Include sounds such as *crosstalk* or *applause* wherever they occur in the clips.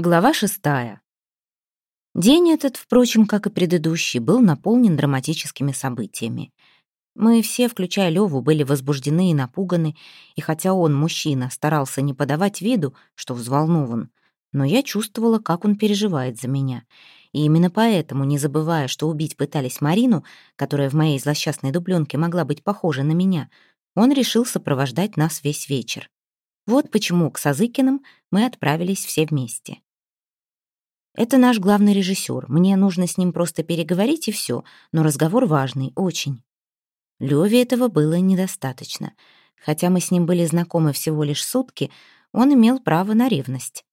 Глава шестая. День этот, впрочем, как и предыдущий, был наполнен драматическими событиями. Мы все, включая Леву, были возбуждены и напуганы, и хотя он, мужчина, старался не подавать виду, что взволнован, но я чувствовала, как он переживает за меня. И именно поэтому, не забывая, что убить пытались Марину, которая в моей злосчастной дубленке могла быть похожа на меня, он решил сопровождать нас весь вечер. Вот почему к Сазыкиным мы отправились все вместе. Это наш главный режиссер. Мне нужно с ним просто переговорить и все, но разговор важный, очень. Леве этого было недостаточно. Хотя мы с ним были знакомы всего лишь сутки, он имел право на ревность.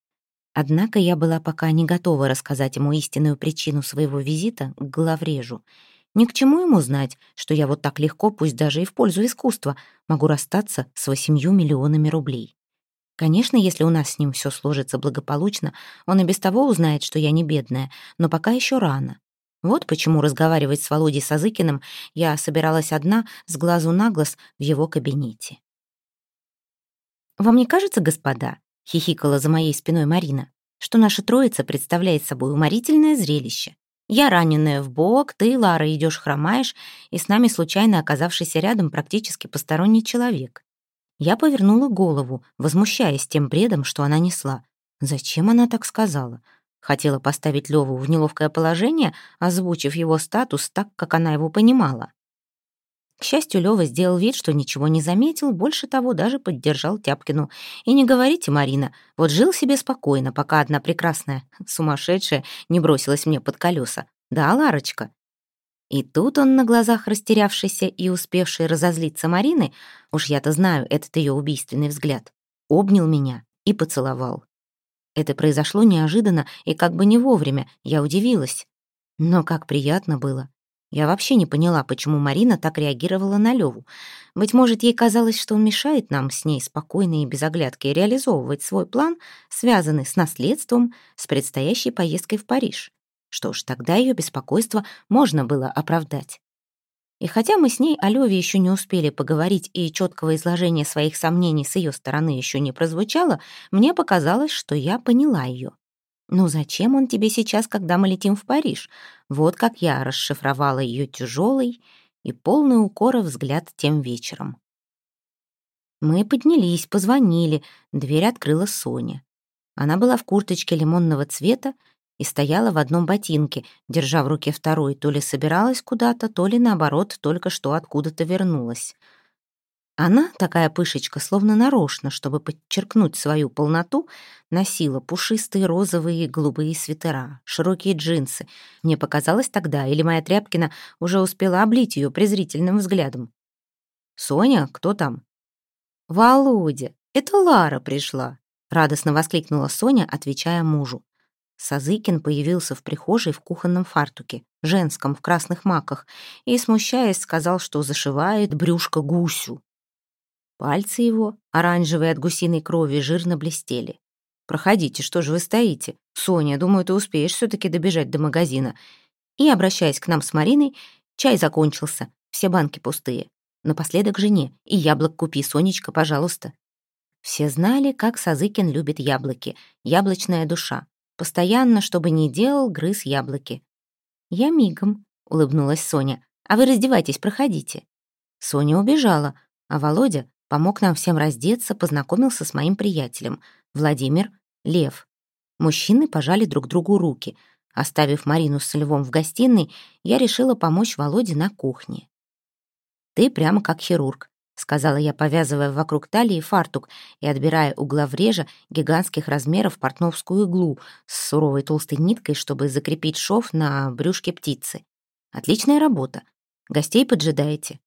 Однако я была пока не готова рассказать ему истинную причину своего визита к главрежу. Ни к чему ему знать, что я вот так легко, пусть даже и в пользу искусства, могу расстаться с восемью миллионами рублей. Конечно, если у нас с ним все сложится благополучно, он и без того узнает, что я не бедная, но пока еще рано. Вот почему разговаривать с Володей Сазыкиным я собиралась одна, с глазу на глаз, в его кабинете. «Вам не кажется, господа?» — хихикала за моей спиной Марина, что наша троица представляет собой уморительное зрелище. Я раненая в бок, ты, Лара, идешь хромаешь, и с нами случайно оказавшийся рядом практически посторонний человек. Я повернула голову, возмущаясь тем бредом, что она несла. Зачем она так сказала? Хотела поставить Леву в неловкое положение, озвучив его статус так, как она его понимала. К счастью, Лёва сделал вид, что ничего не заметил, больше того, даже поддержал Тяпкину. И не говорите, Марина, вот жил себе спокойно, пока одна прекрасная, *laughs* сумасшедшая, не бросилась мне под колеса. Да, Ларочка, и тут он на глазах растерявшейся и успевшей разозлиться Марины, уж я-то знаю этот ее убийственный взгляд, обнял меня и поцеловал. Это произошло неожиданно и как бы не вовремя, я удивилась. Но как приятно было. Я вообще не поняла, почему Марина так реагировала на Леву. Быть может, ей казалось, что он мешает нам с ней спокойно и без оглядки реализовывать свой план, связанный с наследством, с предстоящей поездкой в Париж. Что ж, тогда ее беспокойство можно было оправдать. И хотя мы с ней о Леве еще не успели поговорить и четкого изложения своих сомнений с ее стороны еще не прозвучало, мне показалось, что я поняла ее. «Ну зачем он тебе сейчас, когда мы летим в Париж?» Вот как я расшифровала ее тяжелый и полный укора взгляд тем вечером. Мы поднялись, позвонили, дверь открыла Соня. Она была в курточке лимонного цвета и стояла в одном ботинке, держа в руке второй, то ли собиралась куда-то, то ли, наоборот, только что откуда-то вернулась. Она, такая пышечка, словно нарочно, чтобы подчеркнуть свою полноту, носила пушистые розовые и голубые свитера, широкие джинсы. Мне показалось тогда, или моя Тряпкина уже успела облить ее презрительным взглядом. «Соня, кто там?» «Володя, это Лара пришла», — радостно воскликнула Соня, отвечая мужу. Сазыкин появился в прихожей в кухонном фартуке, женском, в красных маках, и, смущаясь, сказал, что зашивает брюшко гусю. Пальцы его, оранжевые от гусиной крови, жирно блестели. «Проходите, что же вы стоите? Соня, думаю, ты успеешь все-таки добежать до магазина». И, обращаясь к нам с Мариной, чай закончился, все банки пустые. Напоследок жене. И яблок купи, Сонечка, пожалуйста. Все знали, как Сазыкин любит яблоки. Яблочная душа. Постоянно, чтобы не делал, грыз яблоки. «Я мигом», — улыбнулась Соня. «А вы раздевайтесь, проходите». Соня убежала, а Володя помог нам всем раздеться, познакомился с моим приятелем. Владимир, Лев. Мужчины пожали друг другу руки. Оставив Марину с Львом в гостиной, я решила помочь Володе на кухне. «Ты прямо как хирург. — сказала я, повязывая вокруг талии фартук и отбирая у главрежа гигантских размеров портновскую иглу с суровой толстой ниткой, чтобы закрепить шов на брюшке птицы. «Отличная работа. Гостей поджидаете?»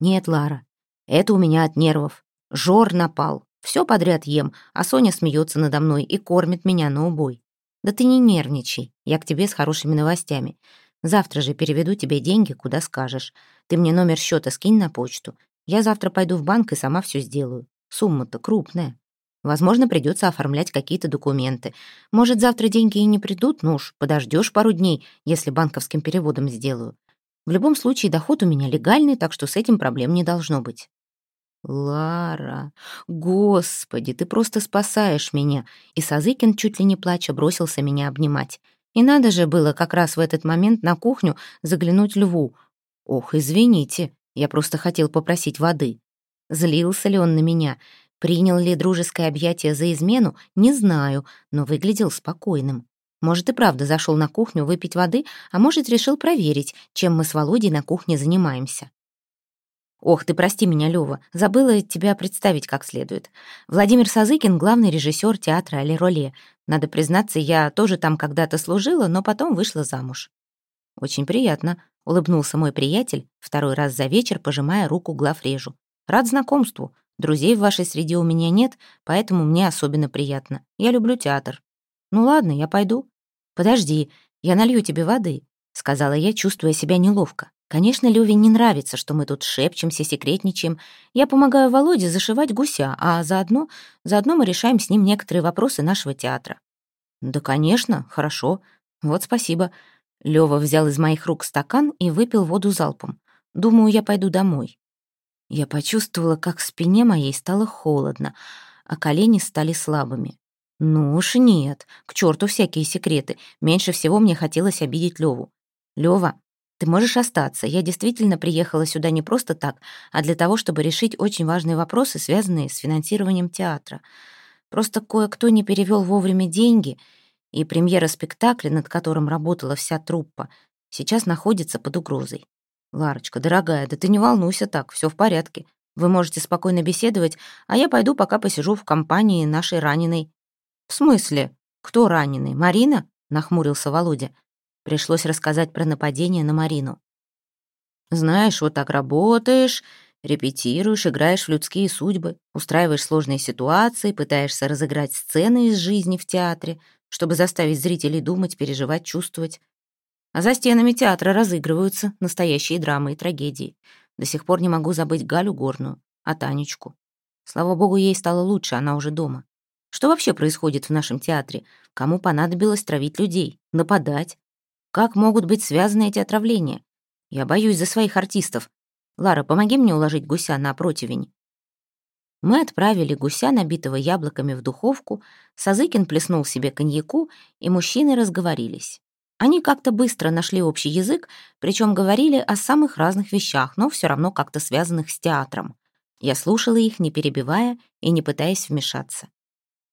«Нет, Лара, это у меня от нервов. Жор напал. Все подряд ем, а Соня смеется надо мной и кормит меня на убой. Да ты не нервничай, я к тебе с хорошими новостями. Завтра же переведу тебе деньги, куда скажешь. Ты мне номер счета скинь на почту. Я завтра пойду в банк и сама все сделаю. Сумма-то крупная. Возможно, придется оформлять какие-то документы. Может, завтра деньги и не придут, ну уж подождешь пару дней, если банковским переводом сделаю. В любом случае, доход у меня легальный, так что с этим проблем не должно быть. Лара, господи, ты просто спасаешь меня. И Сазыкин, чуть ли не плача, бросился меня обнимать. И надо же было как раз в этот момент на кухню заглянуть льву. Ох, извините, я просто хотел попросить воды. Злился ли он на меня? Принял ли дружеское объятие за измену? Не знаю, но выглядел спокойным. Может, и правда зашел на кухню выпить воды, а может, решил проверить, чем мы с Володей на кухне занимаемся. Ох, ты прости меня, Лёва, забыла тебя представить как следует. Владимир Сазыкин — главный режиссер театра Алироле. Надо признаться, я тоже там когда-то служила, но потом вышла замуж. Очень приятно, — улыбнулся мой приятель, второй раз за вечер пожимая руку главрежу. Рад знакомству. Друзей в вашей среде у меня нет, поэтому мне особенно приятно. Я люблю театр. Ну ладно, я пойду. Подожди, я налью тебе воды, — сказала я, чувствуя себя неловко. Конечно, Леве не нравится, что мы тут шепчемся, секретничаем. Я помогаю Володе зашивать гуся, а заодно, заодно мы решаем с ним некоторые вопросы нашего театра. Да, конечно, хорошо. Вот спасибо. Лева взял из моих рук стакан и выпил воду залпом. Думаю, я пойду домой. Я почувствовала, как в спине моей стало холодно, а колени стали слабыми. Ну уж нет, к черту всякие секреты. Меньше всего мне хотелось обидеть Леву. Лева, ты можешь остаться. Я действительно приехала сюда не просто так, а для того, чтобы решить очень важные вопросы, связанные с финансированием театра. Просто кое-кто не перевел вовремя деньги, и премьера спектакля, над которым работала вся труппа, сейчас находится под угрозой. Ларочка, дорогая, да ты не волнуйся так, все в порядке. Вы можете спокойно беседовать, а я пойду пока посижу в компании нашей раненой. В смысле? Кто раненый? Марина? Нахмурился Володя. Пришлось рассказать про нападение на Марину. «Знаешь, вот так работаешь, репетируешь, играешь в людские судьбы, устраиваешь сложные ситуации, пытаешься разыграть сцены из жизни в театре, чтобы заставить зрителей думать, переживать, чувствовать. А за стенами театра разыгрываются настоящие драмы и трагедии. До сих пор не могу забыть Галю Горную, а Танечку. Слава богу, ей стало лучше, она уже дома. Что вообще происходит в нашем театре? Кому понадобилось травить людей, нападать? Как могут быть связаны эти отравления? Я боюсь за своих артистов. Лара, помоги мне уложить гуся на противень. Мы отправили гуся, набитого яблоками, в духовку, Сазыкин плеснул себе коньяку, и мужчины разговорились. Они как-то быстро нашли общий язык, причем говорили о самых разных вещах, но все равно как-то связанных с театром. Я слушала их, не перебивая и не пытаясь вмешаться.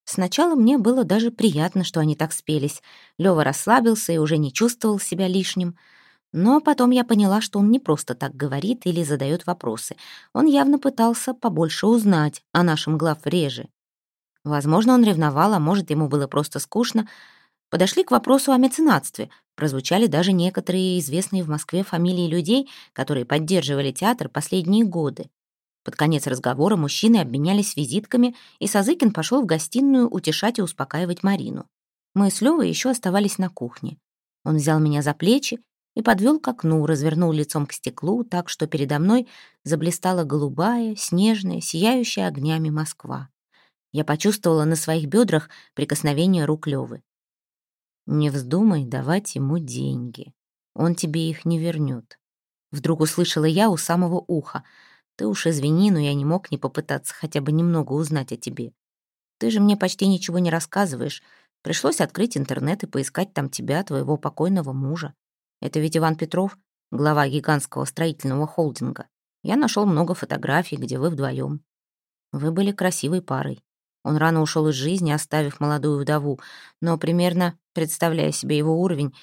Сначала мне было даже приятно, что они так спелись. Лёва расслабился и уже не чувствовал себя лишним. Но потом я поняла, что он не просто так говорит или задает вопросы. Он явно пытался побольше узнать о нашем главреже. Возможно, он ревновал, а может, ему было просто скучно. Подошли к вопросу о меценатстве. Прозвучали даже некоторые известные в Москве фамилии людей, которые поддерживали театр последние годы. Под конец разговора мужчины обменялись визитками, и Сазыкин пошел в гостиную утешать и успокаивать Марину. Мы с Левой еще оставались на кухне. Он взял меня за плечи и подвел к окну, развернул лицом к стеклу, так что передо мной заблистала голубая, снежная, сияющая огнями Москва. Я почувствовала на своих бедрах прикосновение рук Левы. «Не вздумай давать ему деньги. Он тебе их не вернет». Вдруг услышала я у самого уха — ты уж извини, но я не мог не попытаться хотя бы немного узнать о тебе. Ты же мне почти ничего не рассказываешь. Пришлось открыть интернет и поискать там тебя, твоего покойного мужа. Это ведь Иван Петров, глава гигантского строительного холдинга. Я нашел много фотографий, где вы вдвоем. Вы были красивой парой. Он рано ушел из жизни, оставив молодую вдову, но примерно, представляя себе его уровень,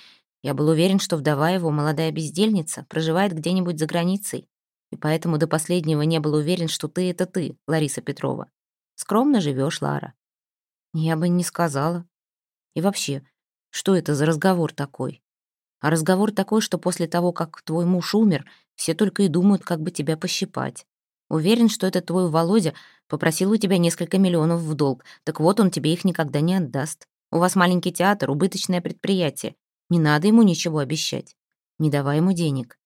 я был уверен, что вдова его, молодая бездельница, проживает где-нибудь за границей и поэтому до последнего не был уверен, что ты — это ты, Лариса Петрова. Скромно живешь, Лара. Я бы не сказала. И вообще, что это за разговор такой? А разговор такой, что после того, как твой муж умер, все только и думают, как бы тебя пощипать. Уверен, что этот твой Володя попросил у тебя несколько миллионов в долг, так вот он тебе их никогда не отдаст. У вас маленький театр, убыточное предприятие. Не надо ему ничего обещать. Не давай ему денег.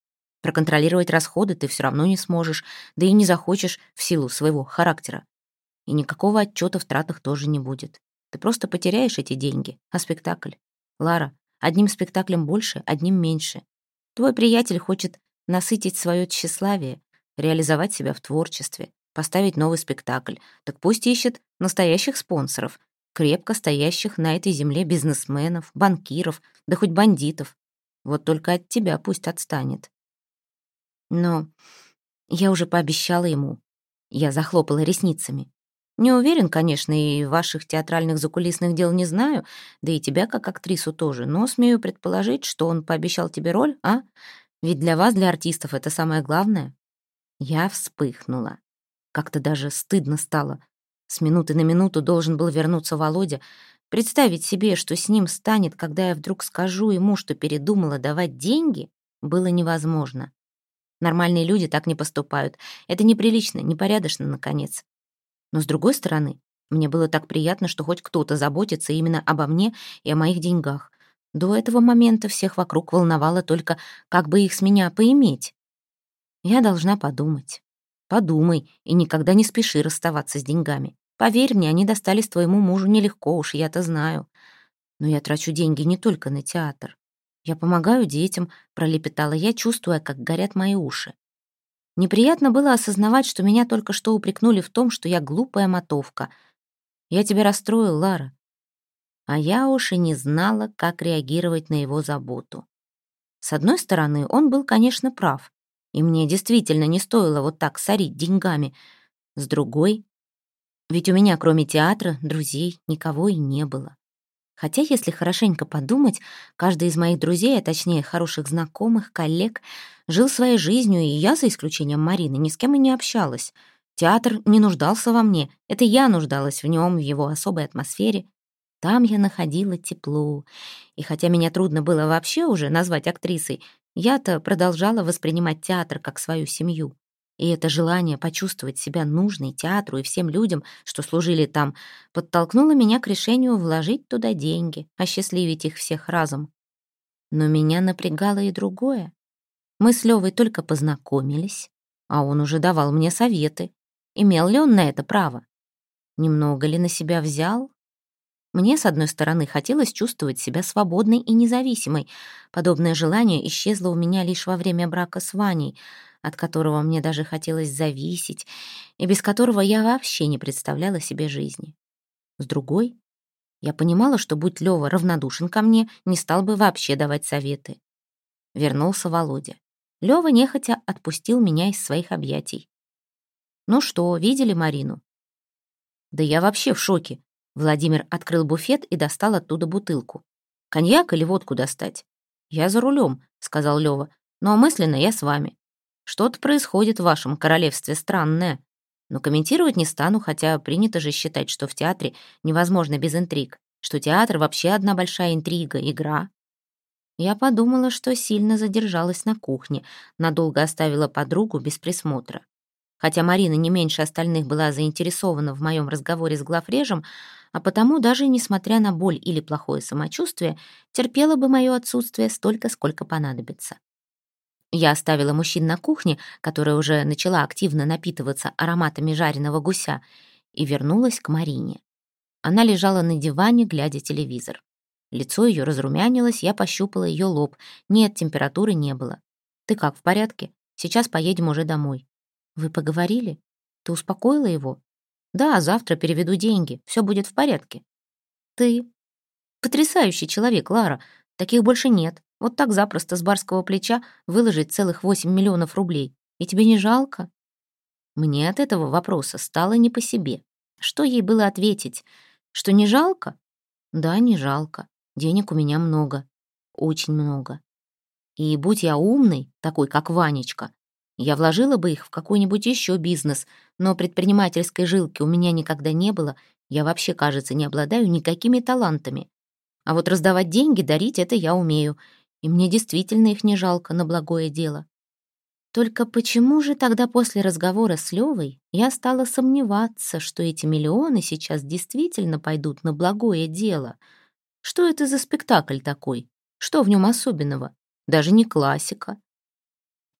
Проконтролировать расходы ты все равно не сможешь, да и не захочешь в силу своего характера. И никакого отчета в тратах тоже не будет. Ты просто потеряешь эти деньги. А спектакль? Лара, одним спектаклем больше, одним меньше. Твой приятель хочет насытить свое тщеславие, реализовать себя в творчестве. поставить новый спектакль. Так пусть ищет настоящих спонсоров, крепко стоящих на этой земле бизнесменов, банкиров, да хоть бандитов. Вот только от тебя пусть отстанет. Но я уже пообещала ему. Я захлопала ресницами. Не уверен, конечно, и ваших театральных закулисных дел не знаю, да и тебя как актрису тоже, но смею предположить, что он пообещал тебе роль, а? Ведь для вас, для артистов, это самое главное. Я вспыхнула. Как-то даже стыдно стало. С минуты на минуту должен был вернуться Володя. Представить себе, что с ним станет, когда я вдруг скажу ему, что передумала давать деньги, было невозможно. Нормальные люди так не поступают. Это неприлично, непорядочно, наконец. Но с другой стороны, мне было так приятно, что хоть кто-то заботится именно обо мне и о моих деньгах. До этого момента всех вокруг волновало только, как бы их с меня поиметь. Я должна подумать. Подумай и никогда не спеши расставаться с деньгами. Поверь мне, они достались твоему мужу нелегко уж, я-то знаю. Но я трачу деньги не только на театр. Я помогаю детям, пролепетала я, чувствуя, как горят мои уши. Неприятно было осознавать, что меня только что упрекнули в том, что я глупая мотовка. Я тебя расстроил, Лара. А я уж и не знала, как реагировать на его заботу. С одной стороны, он был, конечно, прав и мне действительно не стоило вот так сорить деньгами. С другой, ведь у меня кроме театра друзей никого и не было. Хотя, если хорошенько подумать, каждый из моих друзей, а точнее хороших знакомых, коллег, жил своей жизнью, и я, за исключением Марины, ни с кем и не общалась. Театр не нуждался во мне, это я нуждалась в нем, в его особой атмосфере. Там я находила тепло. И хотя меня трудно было вообще уже назвать актрисой, я-то продолжала воспринимать театр как свою семью. И это желание почувствовать себя нужной театру и всем людям, что служили там, подтолкнуло меня к решению вложить туда деньги, осчастливить их всех разом. Но меня напрягало и другое. Мы с Левой только познакомились, а он уже давал мне советы. Имел ли он на это право? Немного ли на себя взял? Мне, с одной стороны, хотелось чувствовать себя свободной и независимой. Подобное желание исчезло у меня лишь во время брака с Ваней, от которого мне даже хотелось зависеть, и без которого я вообще не представляла себе жизни. С другой, я понимала, что будь Лёва равнодушен ко мне, не стал бы вообще давать советы. Вернулся Володя. Лёва нехотя отпустил меня из своих объятий. «Ну что, видели Марину?» «Да я вообще в шоке. Владимир открыл буфет и достал оттуда бутылку. «Коньяк или водку достать?» «Я за рулем», — сказал Лёва, «но мысленно я с вами. Что-то происходит в вашем королевстве странное. Но комментировать не стану, хотя принято же считать, что в театре невозможно без интриг, что театр вообще одна большая интрига, игра. Я подумала, что сильно задержалась на кухне, надолго оставила подругу без присмотра. Хотя Марина не меньше остальных была заинтересована в моем разговоре с главрежем, а потому даже несмотря на боль или плохое самочувствие, терпела бы мое отсутствие столько, сколько понадобится. Я оставила мужчин на кухне, которая уже начала активно напитываться ароматами жареного гуся, и вернулась к Марине. Она лежала на диване, глядя телевизор. Лицо ее разрумянилось, я пощупала ее лоб. Нет, температуры не было. «Ты как, в порядке? Сейчас поедем уже домой». «Вы поговорили? Ты успокоила его?» Да, завтра переведу деньги, все будет в порядке. Ты потрясающий человек, Лара. Таких больше нет. Вот так запросто с барского плеча выложить целых восемь миллионов рублей. И тебе не жалко? Мне от этого вопроса стало не по себе. Что ей было ответить? Что не жалко? Да, не жалко. Денег у меня много. Очень много. И будь я умный, такой как Ванечка, я вложила бы их в какой-нибудь еще бизнес, но предпринимательской жилки у меня никогда не было. Я вообще, кажется, не обладаю никакими талантами. А вот раздавать деньги, дарить — это я умею. И мне действительно их не жалко на благое дело. Только почему же тогда после разговора с Левой я стала сомневаться, что эти миллионы сейчас действительно пойдут на благое дело? Что это за спектакль такой? Что в нем особенного? Даже не классика.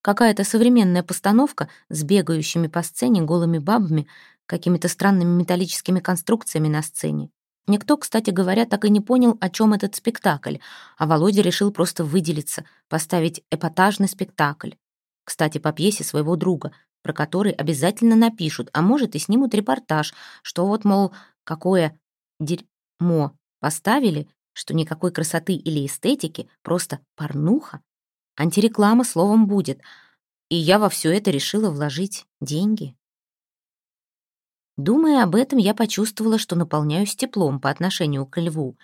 Какая-то современная постановка с бегающими по сцене голыми бабами, какими-то странными металлическими конструкциями на сцене. Никто, кстати говоря, так и не понял, о чем этот спектакль, а Володя решил просто выделиться, поставить эпатажный спектакль. Кстати, по пьесе своего друга. про который обязательно напишут, а может и снимут репортаж, что вот, мол, какое дерьмо поставили, что никакой красоты или эстетики, просто порнуха. Антиреклама словом будет. И я во все это решила вложить деньги. Думая об этом, я почувствовала, что наполняюсь теплом по отношению к льву.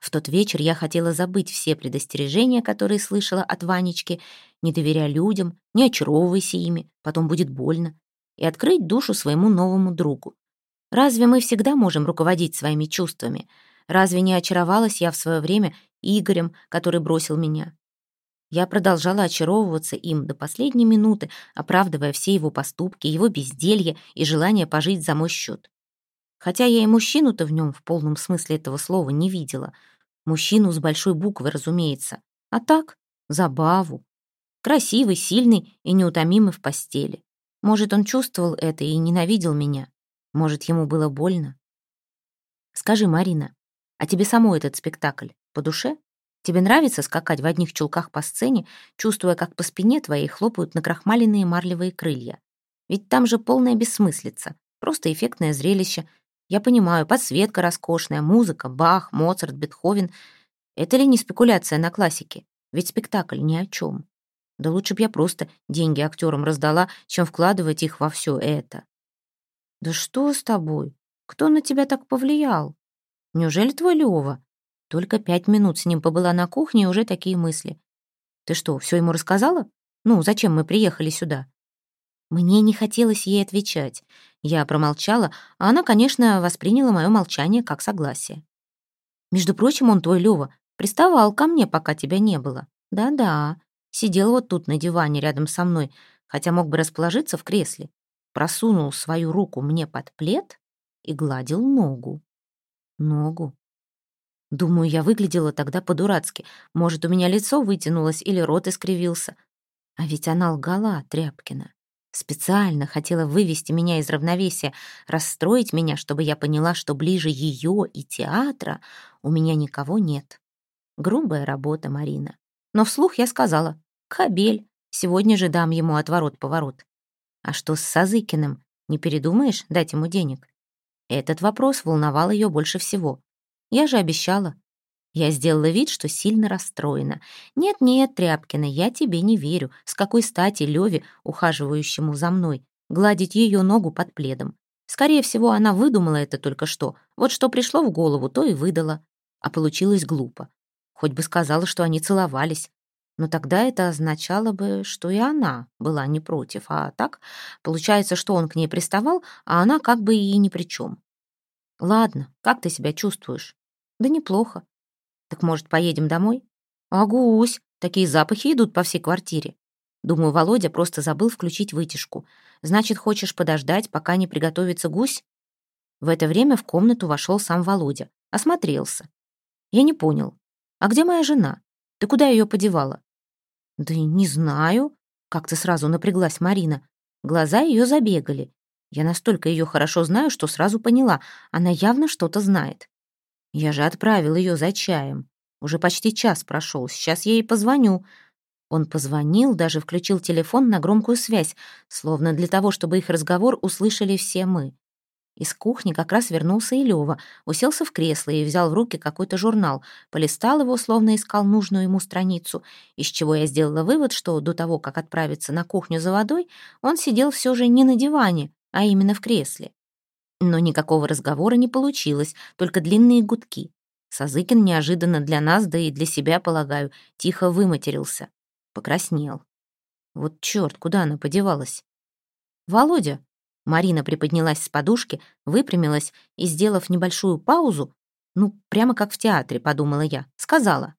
В тот вечер я хотела забыть все предостережения, которые слышала от Ванечки, не доверяя людям, не очаровывайся ими, потом будет больно, и открыть душу своему новому другу. Разве мы всегда можем руководить своими чувствами? Разве не очаровалась я в свое время Игорем, который бросил меня? Я продолжала очаровываться им до последней минуты, оправдывая все его поступки, его безделье и желание пожить за мой счет. Хотя я и мужчину-то в нем в полном смысле этого слова не видела. Мужчину с большой буквы, разумеется. А так, забаву. Красивый, сильный и неутомимый в постели. Может, он чувствовал это и ненавидел меня. Может, ему было больно. Скажи, Марина, а тебе самой этот спектакль по душе? Тебе нравится скакать в одних чулках по сцене, чувствуя, как по спине твоей хлопают накрахмаленные марлевые крылья? Ведь там же полная бессмыслица, просто эффектное зрелище. Я понимаю, подсветка роскошная, музыка, Бах, Моцарт, Бетховен. Это ли не спекуляция на классике? Ведь спектакль ни о чем. Да лучше б я просто деньги актерам раздала, чем вкладывать их во все это. Да что с тобой? Кто на тебя так повлиял? Неужели твой Лева? Только пять минут с ним побыла на кухне, и уже такие мысли. «Ты что, все ему рассказала? Ну, зачем мы приехали сюда?» Мне не хотелось ей отвечать. Я промолчала, а она, конечно, восприняла мое молчание как согласие. «Между прочим, он твой, Лёва, приставал ко мне, пока тебя не было. Да-да, сидел вот тут на диване рядом со мной, хотя мог бы расположиться в кресле. Просунул свою руку мне под плед и гладил ногу. Ногу. Думаю, я выглядела тогда по-дурацки. Может, у меня лицо вытянулось или рот искривился. А ведь она лгала, Тряпкина. Специально хотела вывести меня из равновесия, расстроить меня, чтобы я поняла, что ближе ее и театра у меня никого нет. Грубая работа, Марина. Но вслух я сказала, «Кобель, сегодня же дам ему отворот-поворот». А что с Сазыкиным? Не передумаешь дать ему денег? Этот вопрос волновал ее больше всего. Я же обещала. Я сделала вид, что сильно расстроена. «Нет-нет, Тряпкина, я тебе не верю. С какой стати Леве, ухаживающему за мной, гладить ее ногу под пледом? Скорее всего, она выдумала это только что. Вот что пришло в голову, то и выдала. А получилось глупо. Хоть бы сказала, что они целовались. Но тогда это означало бы, что и она была не против. А так, получается, что он к ней приставал, а она как бы и ни при чем. Ладно, как ты себя чувствуешь? Да неплохо. Так может, поедем домой? Агусь, такие запахи идут по всей квартире. Думаю, Володя просто забыл включить вытяжку. Значит, хочешь подождать, пока не приготовится гусь? В это время в комнату вошел сам Володя. Осмотрелся. Я не понял. А где моя жена? Ты куда ее подевала? Да не знаю. Как-то сразу напряглась Марина. Глаза ее забегали. Я настолько ее хорошо знаю, что сразу поняла, она явно что-то знает. Я же отправил ее за чаем. Уже почти час прошел, сейчас я ей позвоню. Он позвонил, даже включил телефон на громкую связь, словно для того, чтобы их разговор услышали все мы. Из кухни как раз вернулся и Лёва, уселся в кресло и взял в руки какой-то журнал, полистал его, словно искал нужную ему страницу, из чего я сделала вывод, что до того, как отправиться на кухню за водой, он сидел все же не на диване, а именно в кресле. Но никакого разговора не получилось, только длинные гудки. Сазыкин неожиданно для нас, да и для себя, полагаю, тихо выматерился. Покраснел. Вот черт, куда она подевалась? «Володя!» Марина приподнялась с подушки, выпрямилась и, сделав небольшую паузу, ну, прямо как в театре, подумала я, сказала.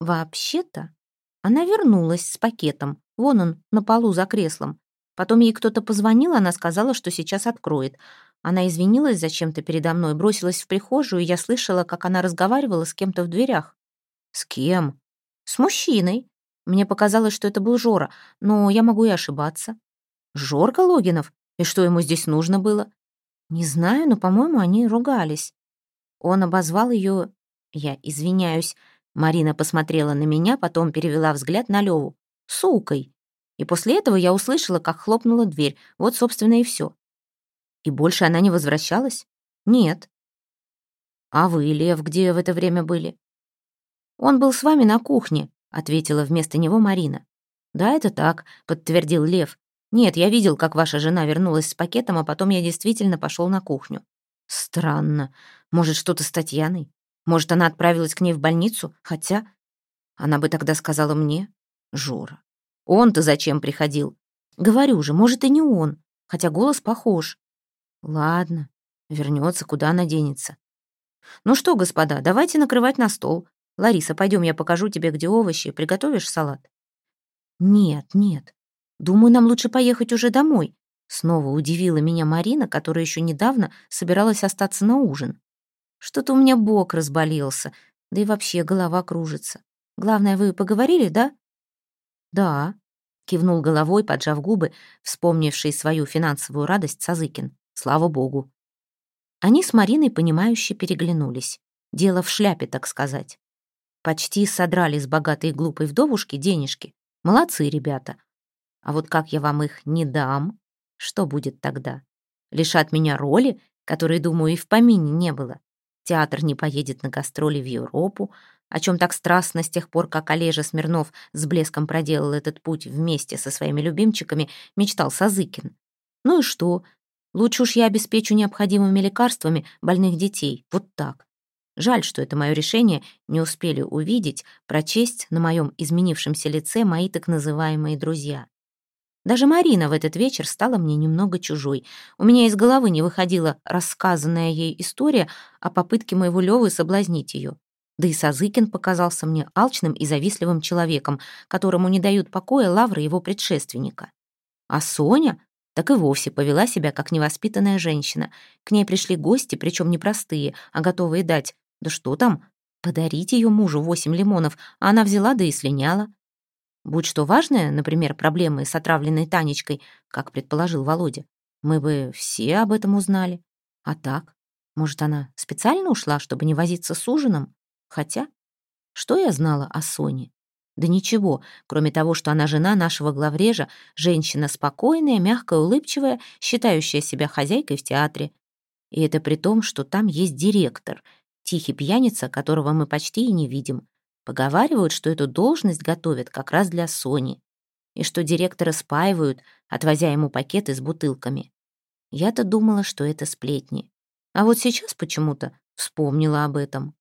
«Вообще-то она вернулась с пакетом. Вон он, на полу за креслом. Потом ей кто-то позвонил, она сказала, что сейчас откроет. Она извинилась зачем-то передо мной, бросилась в прихожую, и я слышала, как она разговаривала с кем-то в дверях. «С кем?» «С мужчиной. Мне показалось, что это был Жора, но я могу и ошибаться». «Жорка Логинов? И что ему здесь нужно было?» «Не знаю, но, по-моему, они ругались». Он обозвал ее... Я извиняюсь. Марина посмотрела на меня, потом перевела взгляд на Леву. «Сукой». И после этого я услышала, как хлопнула дверь. Вот, собственно, и все. И больше она не возвращалась? Нет. А вы, Лев, где в это время были? Он был с вами на кухне, ответила вместо него Марина. Да, это так, подтвердил Лев. Нет, я видел, как ваша жена вернулась с пакетом, а потом я действительно пошел на кухню. Странно. Может, что-то с Татьяной? Может, она отправилась к ней в больницу? Хотя... Она бы тогда сказала мне. Жора. Он-то зачем приходил? Говорю же, может, и не он. Хотя голос похож. Ладно, вернется, куда она денется. Ну что, господа, давайте накрывать на стол. Лариса, пойдем, я покажу тебе, где овощи. Приготовишь салат? Нет, нет. Думаю, нам лучше поехать уже домой. Снова удивила меня Марина, которая еще недавно собиралась остаться на ужин. Что-то у меня бок разболелся, да и вообще голова кружится. Главное, вы поговорили, да? Да, кивнул головой, поджав губы, вспомнивший свою финансовую радость Сазыкин. Слава богу. Они с Мариной, понимающе переглянулись. Дело в шляпе, так сказать. Почти содрали с богатой и глупой вдовушки денежки. Молодцы, ребята. А вот как я вам их не дам, что будет тогда? Лишат меня роли, которой, думаю, и в помине не было. Театр не поедет на гастроли в Европу, о чем так страстно с тех пор, как Олежа Смирнов с блеском проделал этот путь вместе со своими любимчиками, мечтал Сазыкин. Ну и что? Лучше уж я обеспечу необходимыми лекарствами больных детей. Вот так. Жаль, что это мое решение не успели увидеть, прочесть на моем изменившемся лице мои так называемые друзья. Даже Марина в этот вечер стала мне немного чужой. У меня из головы не выходила рассказанная ей история о попытке моего Лёвы соблазнить ее. Да и Сазыкин показался мне алчным и завистливым человеком, которому не дают покоя лавры его предшественника. А Соня так и вовсе повела себя как невоспитанная женщина. К ней пришли гости, причем не простые, а готовые дать. Да что там? Подарить ее мужу восемь лимонов, а она взяла да и слиняла. Будь что важное, например, проблемы с отравленной Танечкой, как предположил Володя, мы бы все об этом узнали. А так? Может, она специально ушла, чтобы не возиться с ужином? Хотя, что я знала о Соне? Да ничего, кроме того, что она жена нашего главрежа, женщина спокойная, мягкая, улыбчивая, считающая себя хозяйкой в театре. И это при том, что там есть директор, тихий пьяница, которого мы почти и не видим. Поговаривают, что эту должность готовят как раз для Сони, и что директора спаивают, отвозя ему пакеты с бутылками. Я-то думала, что это сплетни. А вот сейчас почему-то вспомнила об этом.